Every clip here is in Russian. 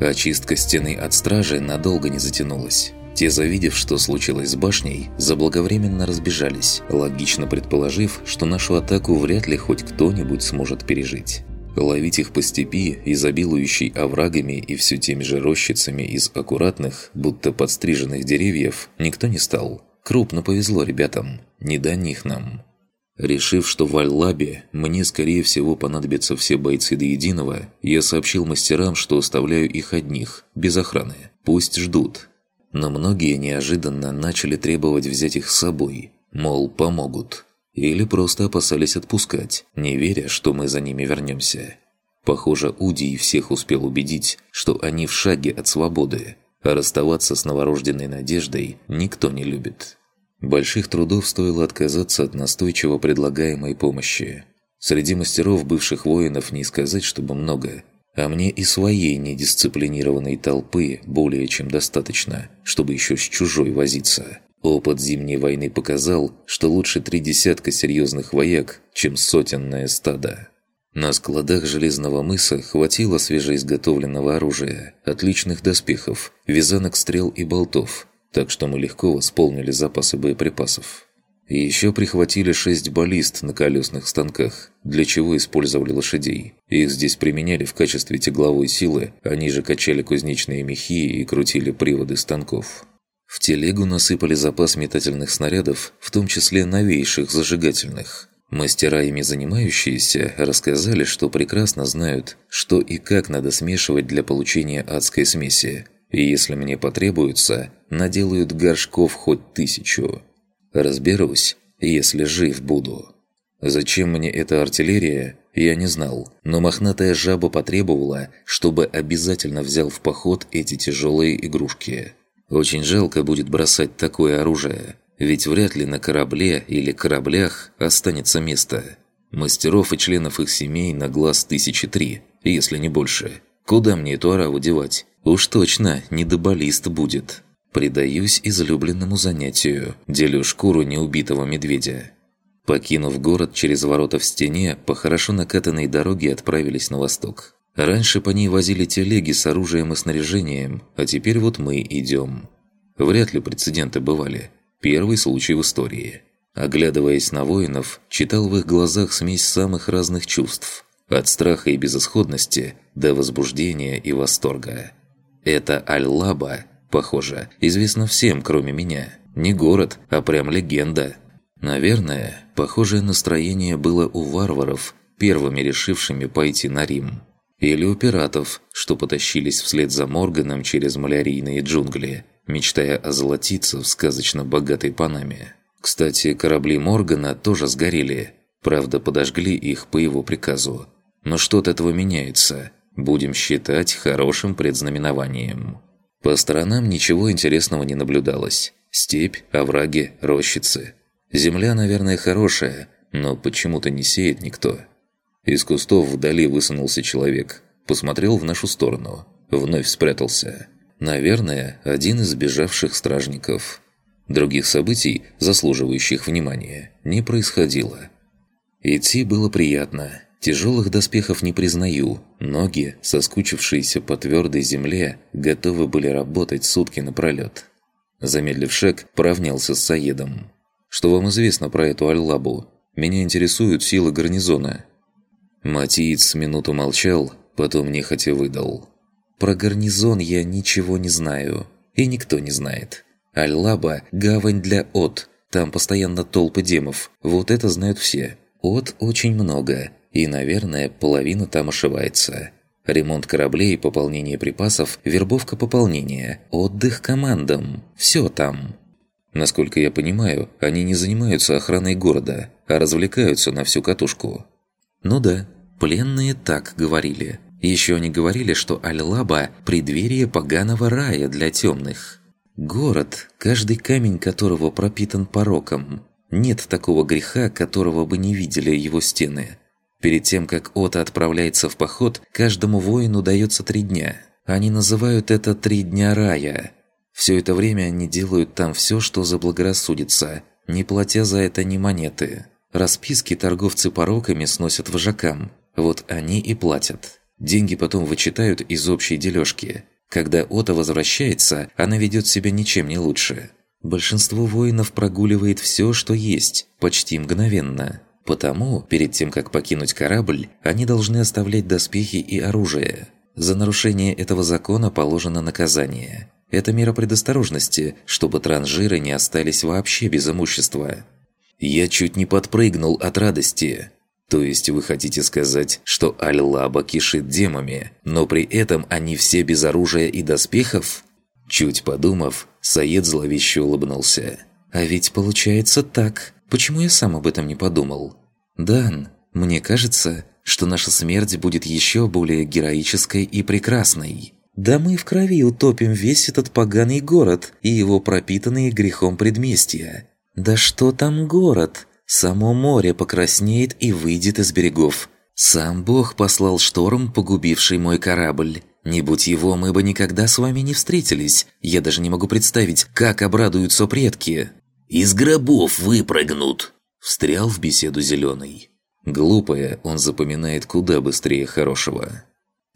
Очистка стены от стражи надолго не затянулась. Те, завидев, что случилось с башней, заблаговременно разбежались, логично предположив, что нашу атаку вряд ли хоть кто-нибудь сможет пережить. Ловить их по степи, изобилующей оврагами и все теми же рощицами из аккуратных, будто подстриженных деревьев, никто не стал. Крупно повезло ребятам, не до них нам. Решив, что в Аль-Лабе мне, скорее всего, понадобятся все бойцы до единого, я сообщил мастерам, что оставляю их одних, без охраны. Пусть ждут. Но многие неожиданно начали требовать взять их с собой, мол, помогут. Или просто опасались отпускать, не веря, что мы за ними вернемся. Похоже, Удий всех успел убедить, что они в шаге от свободы, а расставаться с новорожденной надеждой никто не любит. Больших трудов стоило отказаться от настойчиво предлагаемой помощи. Среди мастеров бывших воинов не сказать, чтобы много, а мне и своей недисциплинированной толпы более чем достаточно, чтобы еще с чужой возиться. Опыт Зимней войны показал, что лучше три десятка серьезных вояк, чем сотенное стадо. На складах Железного мыса хватило свежеизготовленного оружия, отличных доспехов, вязанок стрел и болтов, так что мы легко восполнили запасы боеприпасов. И еще прихватили шесть баллист на колесных станках, для чего использовали лошадей. Их здесь применяли в качестве тегловой силы, они же качали кузнечные мехи и крутили приводы станков. В телегу насыпали запас метательных снарядов, в том числе новейших зажигательных. Мастера ими занимающиеся рассказали, что прекрасно знают, что и как надо смешивать для получения адской смеси. И если мне потребуется, наделают горшков хоть тысячу. Разберусь, если жив буду. Зачем мне эта артиллерия, я не знал, но мохнатая жаба потребовала, чтобы обязательно взял в поход эти тяжелые игрушки. Очень жалко будет бросать такое оружие, ведь вряд ли на корабле или кораблях останется место. Мастеров и членов их семей на глаз тысячи три, если не больше. Куда мне эту ораву девать? Уж точно не доболист будет. Предаюсь излюбленному занятию, делю шкуру неубитого медведя. Покинув город через ворота в стене, по хорошо накатанной дороге отправились на восток. Раньше по ней возили телеги с оружием и снаряжением, а теперь вот мы идем. Вряд ли прецеденты бывали. Первый случай в истории. Оглядываясь на воинов, читал в их глазах смесь самых разных чувств. От страха и безысходности до возбуждения и восторга. Это Аль-Лаба Похоже, известно всем, кроме меня. Не город, а прям легенда. Наверное, похожее настроение было у варваров, первыми решившими пойти на Рим. Или у пиратов, что потащились вслед за Морганом через малярийные джунгли, мечтая озолотиться в сказочно богатой Панаме. Кстати, корабли Моргана тоже сгорели, правда подожгли их по его приказу. Но что от этого меняется? Будем считать хорошим предзнаменованием. По сторонам ничего интересного не наблюдалось. Степь, овраги, рощицы. Земля, наверное, хорошая, но почему-то не сеет никто. Из кустов вдали высунулся человек. Посмотрел в нашу сторону. Вновь спрятался. Наверное, один из сбежавших стражников. Других событий, заслуживающих внимания, не происходило. Идти было приятно. Тяжелых доспехов не признаю. Ноги, соскучившиеся по твердой земле, готовы были работать сутки напролет. Замедлив шаг, поравнялся с Саедом. «Что вам известно про эту Аллабу? Меня интересуют силы гарнизона». Матиец минуту молчал, потом нехотя выдал. «Про гарнизон я ничего не знаю. И никто не знает. Аль-Лаба – гавань для От. Там постоянно толпы демов. Вот это знают все. От очень много. И, наверное, половина там ошивается. Ремонт кораблей, пополнение припасов, вербовка пополнения, отдых командам. Все там. Насколько я понимаю, они не занимаются охраной города, а развлекаются на всю катушку. Ну да, пленные так говорили. Еще они говорили, что Аль-Лаба – преддверие поганого рая для темных. Город, каждый камень которого пропитан пороком. Нет такого греха, которого бы не видели его стены. Перед тем, как Ота отправляется в поход, каждому воину дается три дня. Они называют это «три дня рая». Все это время они делают там все, что заблагорассудится, не платя за это ни монеты. Расписки торговцы пороками сносят вожакам. Вот они и платят. Деньги потом вычитают из общей дележки. Когда Ота возвращается, она ведет себя ничем не лучше. Большинство воинов прогуливает все, что есть, почти мгновенно. Потому, перед тем, как покинуть корабль, они должны оставлять доспехи и оружие. За нарушение этого закона положено наказание. Это мера предосторожности, чтобы транжиры не остались вообще без имущества. Я чуть не подпрыгнул от радости. То есть вы хотите сказать, что Аль-Лаба кишит демами, но при этом они все без оружия и доспехов? Чуть подумав, Саед зловеще улыбнулся. «А ведь получается так. Почему я сам об этом не подумал? Дан, мне кажется, что наша смерть будет еще более героической и прекрасной. Да мы в крови утопим весь этот поганый город и его пропитанные грехом предместья. Да что там город? Само море покраснеет и выйдет из берегов. Сам Бог послал шторм, погубивший мой корабль. Не будь его, мы бы никогда с вами не встретились. Я даже не могу представить, как обрадуются предки. «Из гробов выпрыгнут!» Встрял в беседу Зеленый. Глупое он запоминает куда быстрее хорошего.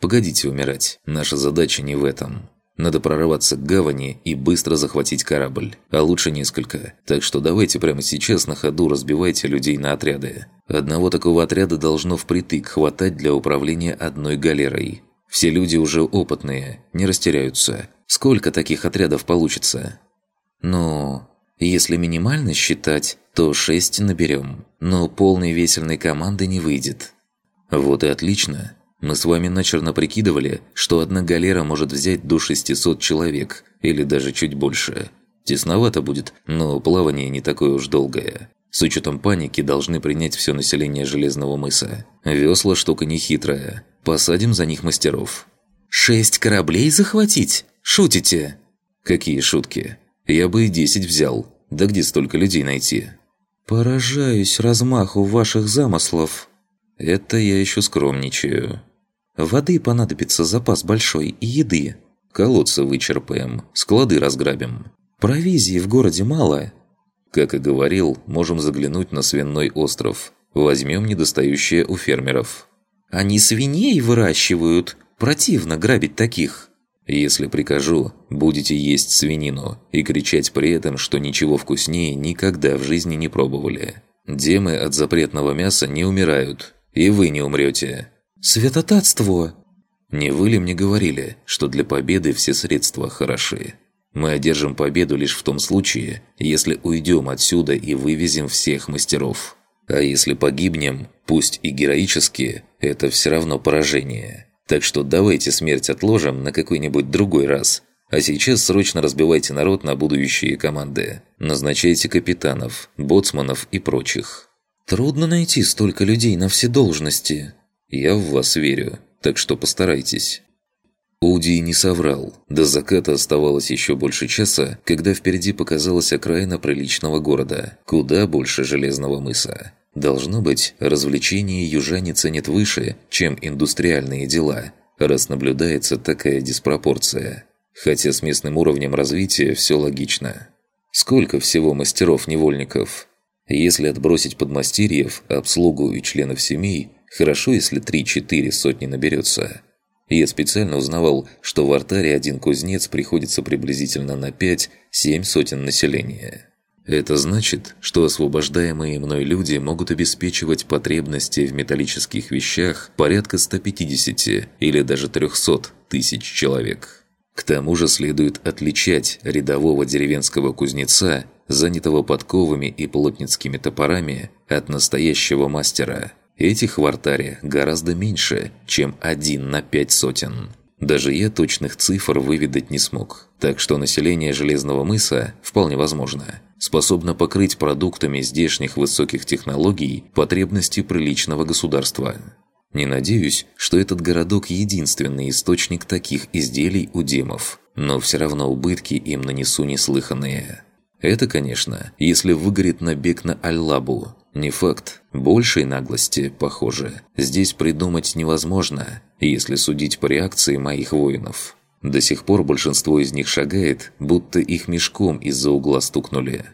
Погодите умирать, наша задача не в этом. Надо прорываться к гавани и быстро захватить корабль, а лучше несколько. Так что давайте прямо сейчас на ходу разбивайте людей на отряды. Одного такого отряда должно впритык хватать для управления одной галерой. Все люди уже опытные, не растеряются. Сколько таких отрядов получится? Ну, если минимально считать, то шесть наберем, но полной весельной команды не выйдет. Вот и отлично. Мы с вами начерно прикидывали, что одна галера может взять до 600 человек, или даже чуть больше. Тесновато будет, но плавание не такое уж долгое. С учетом паники должны принять все население Железного мыса. Весла штука нехитрая. Посадим за них мастеров. «Шесть кораблей захватить? Шутите?» «Какие шутки? Я бы и десять взял. Да где столько людей найти?» «Поражаюсь размаху ваших замыслов», это я еще скромничаю. Воды понадобится запас большой и еды. Колодцы вычерпаем, склады разграбим. Провизии в городе мало. Как и говорил, можем заглянуть на свиной остров. Возьмем недостающее у фермеров. Они свиней выращивают. Противно грабить таких. Если прикажу, будете есть свинину и кричать при этом, что ничего вкуснее никогда в жизни не пробовали. Демы от запретного мяса не умирают, и вы не умрете. Святотатство! Не вы ли мне говорили, что для победы все средства хороши? Мы одержим победу лишь в том случае, если уйдем отсюда и вывезем всех мастеров. А если погибнем, пусть и героически, это все равно поражение. Так что давайте смерть отложим на какой-нибудь другой раз. А сейчас срочно разбивайте народ на будущие команды. Назначайте капитанов, боцманов и прочих. Трудно найти столько людей на все должности. Я в вас верю, так что постарайтесь. Уди не соврал. До заката оставалось еще больше часа, когда впереди показалась окраина приличного города, куда больше Железного мыса. Должно быть, развлечения южане ценят выше, чем индустриальные дела, раз наблюдается такая диспропорция. Хотя с местным уровнем развития все логично. Сколько всего мастеров-невольников? Если отбросить подмастерьев, обслугу и членов семей, хорошо, если 3-4 сотни наберется. Я специально узнавал, что в артаре один кузнец приходится приблизительно на 5-7 сотен населения. Это значит, что освобождаемые мной люди могут обеспечивать потребности в металлических вещах порядка 150 или даже 300 тысяч человек. К тому же следует отличать рядового деревенского кузнеца занятого подковами и плотницкими топорами, от настоящего мастера. Этих в артаре гораздо меньше, чем один на пять сотен. Даже я точных цифр выведать не смог. Так что население Железного мыса, вполне возможно, способно покрыть продуктами здешних высоких технологий потребности приличного государства. Не надеюсь, что этот городок – единственный источник таких изделий у демов, но все равно убытки им нанесу неслыханные. Это, конечно, если выгорит набег на Аллабу. Не факт. Большей наглости, похоже, здесь придумать невозможно, если судить по реакции моих воинов. До сих пор большинство из них шагает, будто их мешком из-за угла стукнули.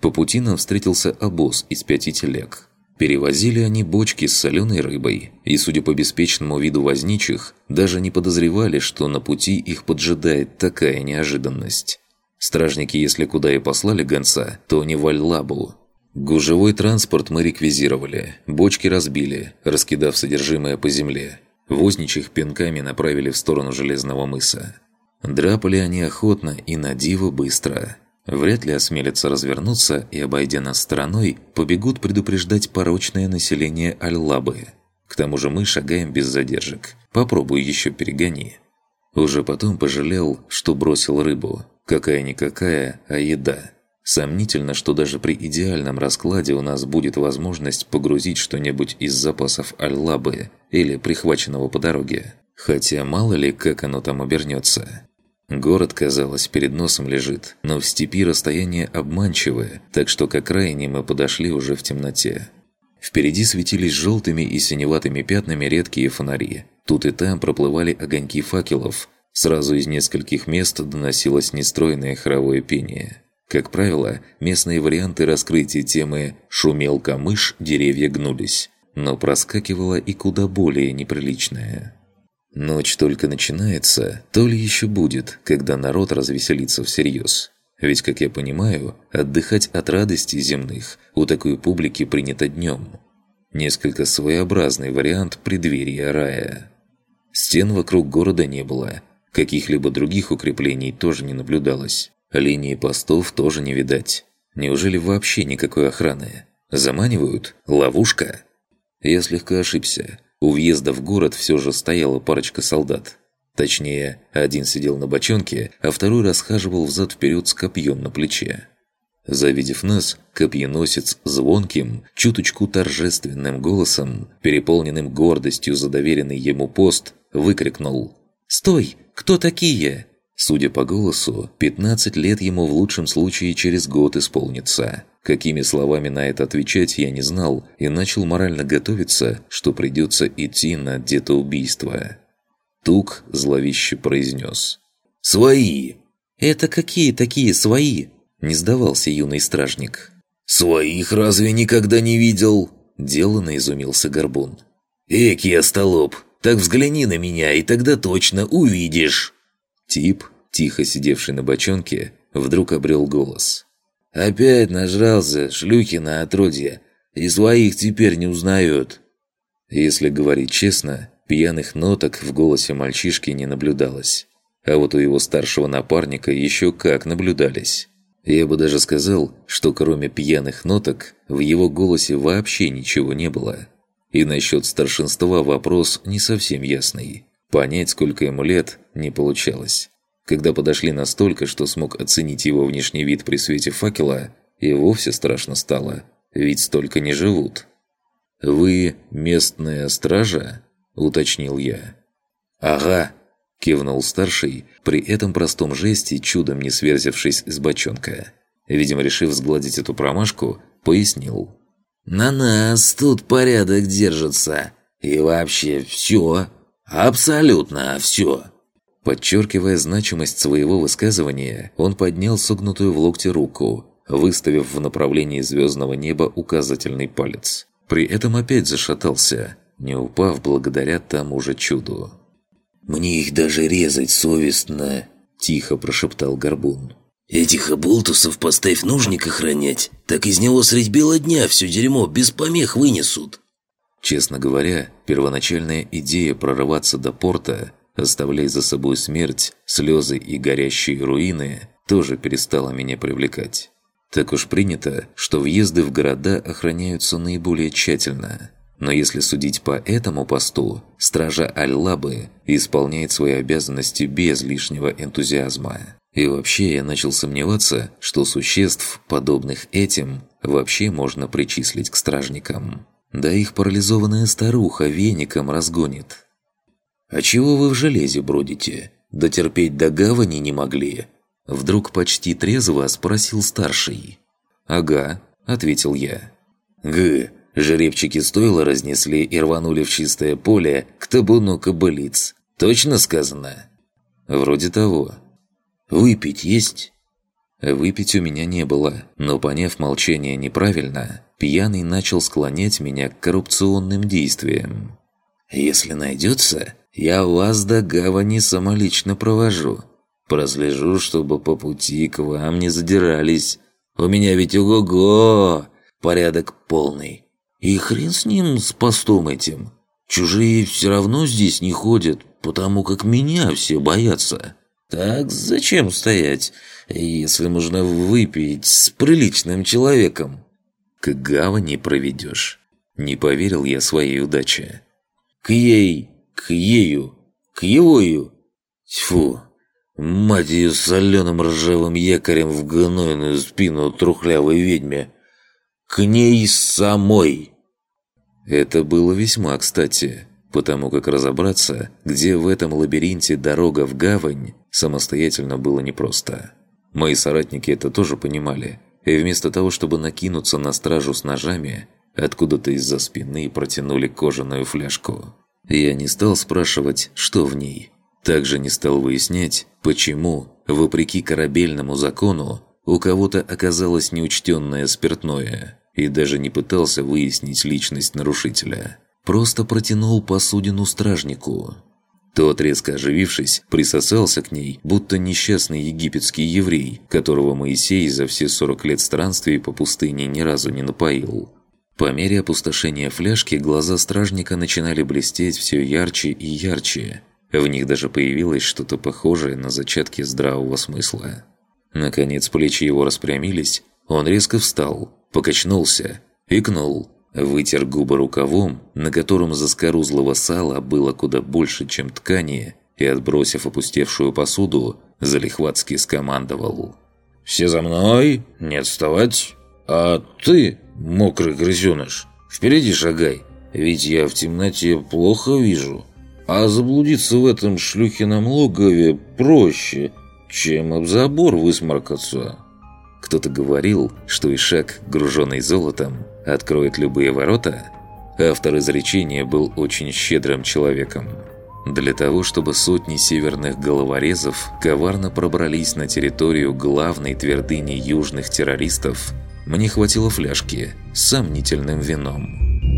По пути нам встретился обоз из пяти телег. Перевозили они бочки с соленой рыбой, и, судя по беспечному виду возничих, даже не подозревали, что на пути их поджидает такая неожиданность. Стражники, если куда и послали гонца, то не в Аль-Лабу. Гужевой транспорт мы реквизировали, бочки разбили, раскидав содержимое по земле. Возничих пинками направили в сторону Железного мыса. Драпали они охотно и на диво быстро. Вряд ли осмелятся развернуться и, обойдя нас стороной, побегут предупреждать порочное население Аль-Лабы. К тому же мы шагаем без задержек. Попробуй еще перегони. Уже потом пожалел, что бросил рыбу. Какая-никакая, а еда. Сомнительно, что даже при идеальном раскладе у нас будет возможность погрузить что-нибудь из запасов Аль-Лабы или прихваченного по дороге. Хотя мало ли, как оно там обернется. Город, казалось, перед носом лежит, но в степи расстояние обманчивое, так что к окраине мы подошли уже в темноте. Впереди светились желтыми и синеватыми пятнами редкие фонари. Тут и там проплывали огоньки факелов. Сразу из нескольких мест доносилось нестройное хоровое пение. Как правило, местные варианты раскрытия темы «шумел камыш, деревья гнулись», но проскакивало и куда более неприличное. Ночь только начинается, то ли еще будет, когда народ развеселится всерьез. Ведь, как я понимаю, отдыхать от радостей земных у такой публики принято днем. Несколько своеобразный вариант преддверия рая. Стен вокруг города не было, каких-либо других укреплений тоже не наблюдалось. Линии постов тоже не видать. Неужели вообще никакой охраны? Заманивают? Ловушка? Я слегка ошибся. У въезда в город все же стояла парочка солдат. Точнее, один сидел на бочонке, а второй расхаживал взад-вперед с копьем на плече. Завидев нас, копьеносец звонким, чуточку торжественным голосом, переполненным гордостью за доверенный ему пост, выкрикнул «Стой! Кто такие?» Судя по голосу, 15 лет ему в лучшем случае через год исполнится. Какими словами на это отвечать я не знал и начал морально готовиться, что придется идти на детоубийство. Тук зловеще произнес. «Свои!» «Это какие такие свои?» – не сдавался юный стражник. «Своих разве никогда не видел?» – деланно изумился Горбун. «Эк, я столоп, так взгляни на меня, и тогда точно увидишь!» Тип, тихо сидевший на бочонке, вдруг обрел голос. «Опять нажрался, шлюхи на отродье, и своих теперь не узнают». Если говорить честно, пьяных ноток в голосе мальчишки не наблюдалось. А вот у его старшего напарника еще как наблюдались. Я бы даже сказал, что кроме пьяных ноток, в его голосе вообще ничего не было. И насчет старшинства вопрос не совсем ясный. Понять, сколько ему лет, не получалось. Когда подошли настолько, что смог оценить его внешний вид при свете факела, и вовсе страшно стало, ведь столько не живут. «Вы местная стража?» – уточнил я. «Ага», – кивнул старший, при этом простом жесте, чудом не сверзившись с бочонка. Видимо, решив сгладить эту промашку, пояснил. «На нас тут порядок держится. И вообще все Абсолютно все. Подчеркивая значимость своего высказывания, он поднял согнутую в локте руку, выставив в направлении звездного неба указательный палец. При этом опять зашатался, не упав благодаря тому же чуду. «Мне их даже резать совестно», – тихо прошептал Горбун. «Этих оболтусов поставь нужник охранять, так из него средь бела дня все дерьмо без помех вынесут». Честно говоря, первоначальная идея прорываться до порта, оставляя за собой смерть, слезы и горящие руины, тоже перестала меня привлекать. Так уж принято, что въезды в города охраняются наиболее тщательно. Но если судить по этому посту, стража Аль-Лабы исполняет свои обязанности без лишнего энтузиазма. И вообще я начал сомневаться, что существ, подобных этим, вообще можно причислить к стражникам. Да их парализованная старуха веником разгонит. «А чего вы в железе бродите? Дотерпеть до гавани не могли?» Вдруг почти трезво спросил старший. «Ага», — ответил я. «Г, жеребчики стойла разнесли и рванули в чистое поле к табуну кобылиц. Точно сказано?» «Вроде того». «Выпить есть?» Выпить у меня не было, но поняв молчание неправильно, пьяный начал склонять меня к коррупционным действиям. «Если найдется, я вас до гавани самолично провожу. Прослежу, чтобы по пути к вам не задирались. У меня ведь ого-го! Порядок полный. И хрен с ним, с постом этим. Чужие все равно здесь не ходят, потому как меня все боятся. Так зачем стоять, если можно выпить с приличным человеком? К гавани проведешь. Не поверил я своей удаче. К ей, к ею, к евою. Тьфу, мать ее соленым ржавым якорем в гнойную спину трухлявой ведьме. К ней самой. Это было весьма кстати, потому как разобраться, где в этом лабиринте дорога в гавань, самостоятельно было непросто. Мои соратники это тоже понимали, и вместо того, чтобы накинуться на стражу с ножами, откуда-то из-за спины протянули кожаную фляжку. Я не стал спрашивать, что в ней. Также не стал выяснять, почему, вопреки корабельному закону, у кого-то оказалось неучтенное спиртное и даже не пытался выяснить личность нарушителя. Просто протянул посудину стражнику. Тот, резко оживившись, присосался к ней, будто несчастный египетский еврей, которого Моисей за все 40 лет странствий по пустыне ни разу не напоил. По мере опустошения фляжки глаза стражника начинали блестеть все ярче и ярче. В них даже появилось что-то похожее на зачатки здравого смысла. Наконец плечи его распрямились, он резко встал, покачнулся, икнул, вытер губы рукавом, на котором заскорузлого сала было куда больше, чем ткани, и, отбросив опустевшую посуду, залихватски скомандовал. «Все за мной, не отставать, а ты, мокрый грызеныш, впереди шагай, ведь я в темноте плохо вижу, а заблудиться в этом шлюхином логове проще, чем об забор высморкаться». Кто-то говорил, что Ишак, груженный золотом, откроет любые ворота. Автор изречения был очень щедрым человеком. Для того, чтобы сотни северных головорезов коварно пробрались на территорию главной твердыни южных террористов, мне хватило фляжки с сомнительным вином.